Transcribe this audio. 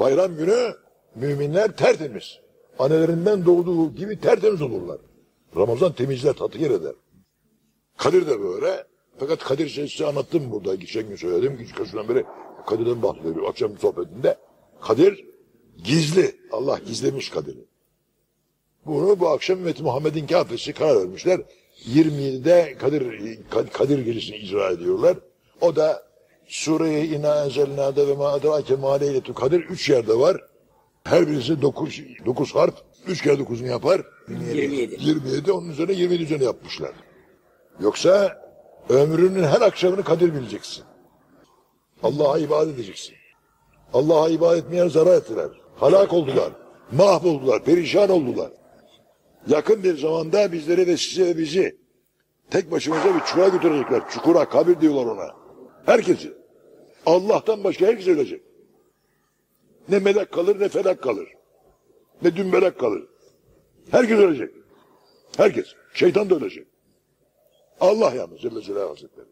Bayram günü müminler tertemiz. Annelerinden doğduğu gibi tertemiz olurlar. Ramazan temizler, tatlıyer eder. Kadir de böyle. Fakat Kadir şey size anlattım burada. Geçen gün söyledim. Küçük yaşından beri Kadir'den bahsediyor. Akşam sohbetinde. Kadir gizli. Allah gizlemiş Kadir'i. Bunu bu akşam Ümmet Muhammed'in kafesi karar vermişler. 27'de Kadir, Kadir gecesini icra ediyorlar. O da Sure-i İnna Enzelnâ'da ve mâ edrâke mâ leyletü Kadir üç yerde var. Her birisi dokuz, dokuz harf. Üç kere dokuzunu yapar. 27. 27. Onun üzerine 27 üzerine yapmışlar. Yoksa ömrünün her akşamını Kadir bileceksin. Allah'a ibadet edeceksin. Allah'a ibadet etmeyen zarar ettiler. Halak oldular. Mahvoldular. Perişan oldular. Yakın bir zamanda bizleri ve sizi ve bizi tek başımıza bir çukura götürecekler. Çukura, kabir diyorlar ona. Herkesi. Allah'tan başka herkes ölecek. Ne melek kalır ne felak kalır. Ne dümbelek kalır. Herkes ölecek. Herkes. Şeytan da ölecek. Allah yalnız Celle Celaluhu Hazretleri.